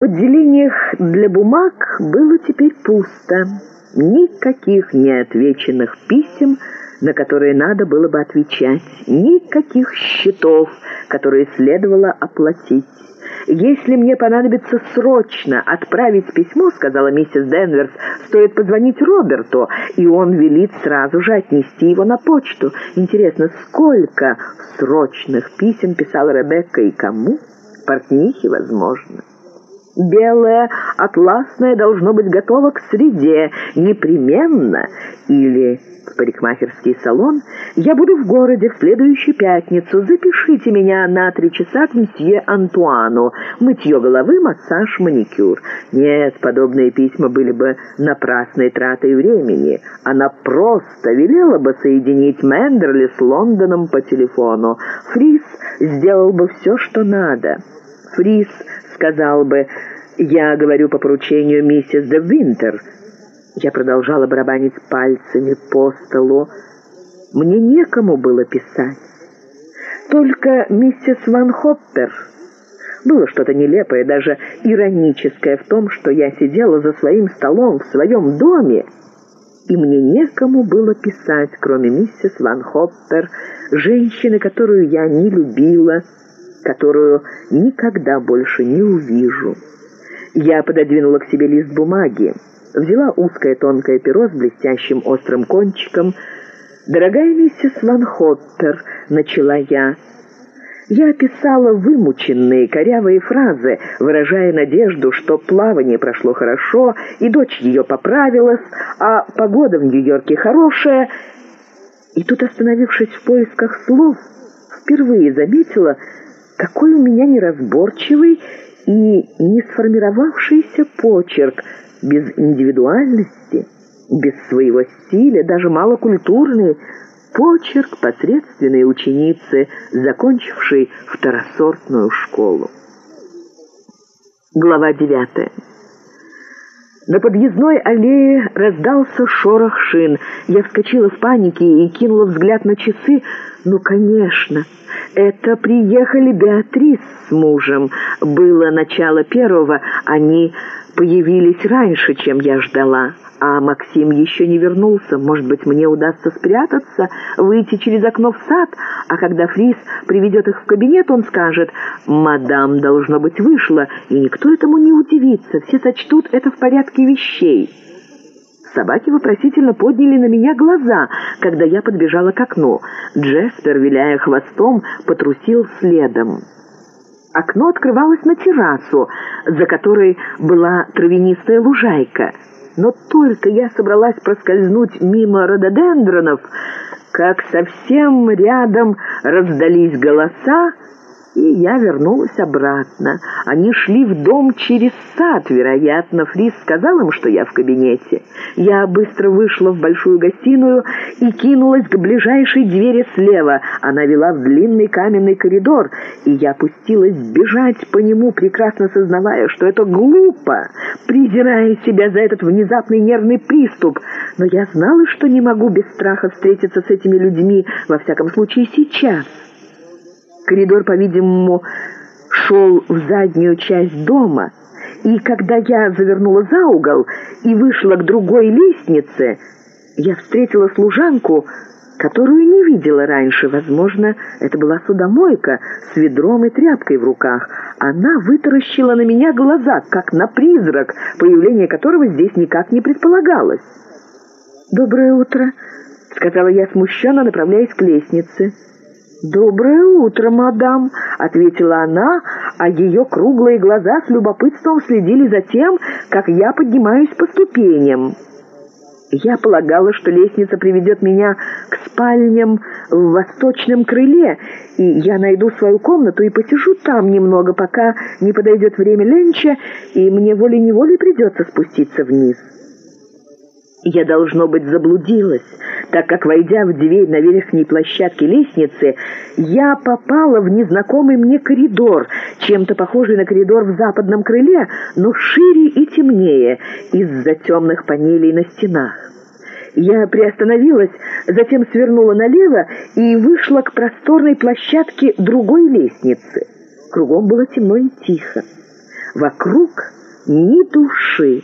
В для бумаг было теперь пусто. Никаких неотвеченных писем, на которые надо было бы отвечать. Никаких счетов, которые следовало оплатить. «Если мне понадобится срочно отправить письмо, — сказала миссис Денверс, — стоит позвонить Роберту, и он велит сразу же отнести его на почту. Интересно, сколько срочных писем писала Ребекка и кому? Портнихе, возможно». Белое, атласное должно быть готово к среде, непременно. Или в парикмахерский салон. Я буду в городе в следующую пятницу. Запишите меня на три часа к месье Антуану. Мытье головы, массаж, маникюр. Нет, подобные письма были бы напрасной тратой времени. Она просто велела бы соединить Мендерли с Лондоном по телефону. Фрис сделал бы все, что надо. Фрис сказал бы «Я говорю по поручению миссис де Винтер». Я продолжала барабанить пальцами по столу. Мне некому было писать. Только миссис Ван Хоппер. Было что-то нелепое, даже ироническое в том, что я сидела за своим столом в своем доме, и мне некому было писать, кроме миссис Ван Хоппер, женщины, которую я не любила, которую никогда больше не увижу. Я пододвинула к себе лист бумаги, взяла узкое тонкое перо с блестящим острым кончиком. «Дорогая миссис Ван Хоттер», — начала я, — я описала вымученные корявые фразы, выражая надежду, что плавание прошло хорошо, и дочь ее поправилась, а погода в Нью-Йорке хорошая. И тут, остановившись в поисках слов, впервые заметила, какой у меня неразборчивый и не сформировавшийся почерк, без индивидуальности, без своего стиля, даже малокультурный, почерк посредственной ученицы, закончившей второсортную школу. Глава девятая. На подъездной аллее раздался шорох шин. Я вскочила в панике и кинула взгляд на часы. Ну, конечно, это приехали Беатрис с мужем. Было начало первого, они появились раньше, чем я ждала. А Максим еще не вернулся. Может быть, мне удастся спрятаться, выйти через окно в сад, а когда Фрис приведет их в кабинет, он скажет, «Мадам, должно быть, вышла», и никто этому не удивится, все сочтут это в порядке вещей. Собаки вопросительно подняли на меня глаза, когда я подбежала к окну. Джеспер, виляя хвостом, потрусил следом. Окно открывалось на террасу, за которой была травянистая лужайка. Но только я собралась проскользнуть мимо рододендронов, как совсем рядом раздались голоса, и я вернулась обратно. Они шли в дом через сад, вероятно. Фрис сказал им, что я в кабинете. Я быстро вышла в большую гостиную и кинулась к ближайшей двери слева. Она вела в длинный каменный коридор, и я пустилась бежать по нему, прекрасно сознавая, что это глупо, презирая себя за этот внезапный нервный приступ. Но я знала, что не могу без страха встретиться с этими людьми, во всяком случае сейчас. Коридор, по-видимому, шел в заднюю часть дома, и когда я завернула за угол и вышла к другой лестнице, я встретила служанку, которую не видела раньше. Возможно, это была судомойка с ведром и тряпкой в руках. Она вытаращила на меня глаза, как на призрак, появление которого здесь никак не предполагалось. «Доброе утро», — сказала я смущенно, направляясь к лестнице. «Доброе утро, мадам», — ответила она, а ее круглые глаза с любопытством следили за тем, как я поднимаюсь по ступеням. Я полагала, что лестница приведет меня к спальням в восточном крыле, и я найду свою комнату и посижу там немного, пока не подойдет время ленча, и мне волей-неволей придется спуститься вниз. Я, должно быть, заблудилась, так как, войдя в дверь на верхней площадке лестницы, я попала в незнакомый мне коридор, чем-то похожий на коридор в западном крыле, но шире и темнее из-за темных панелей на стенах. Я приостановилась, затем свернула налево и вышла к просторной площадке другой лестницы. Кругом было темно и тихо. Вокруг ни души.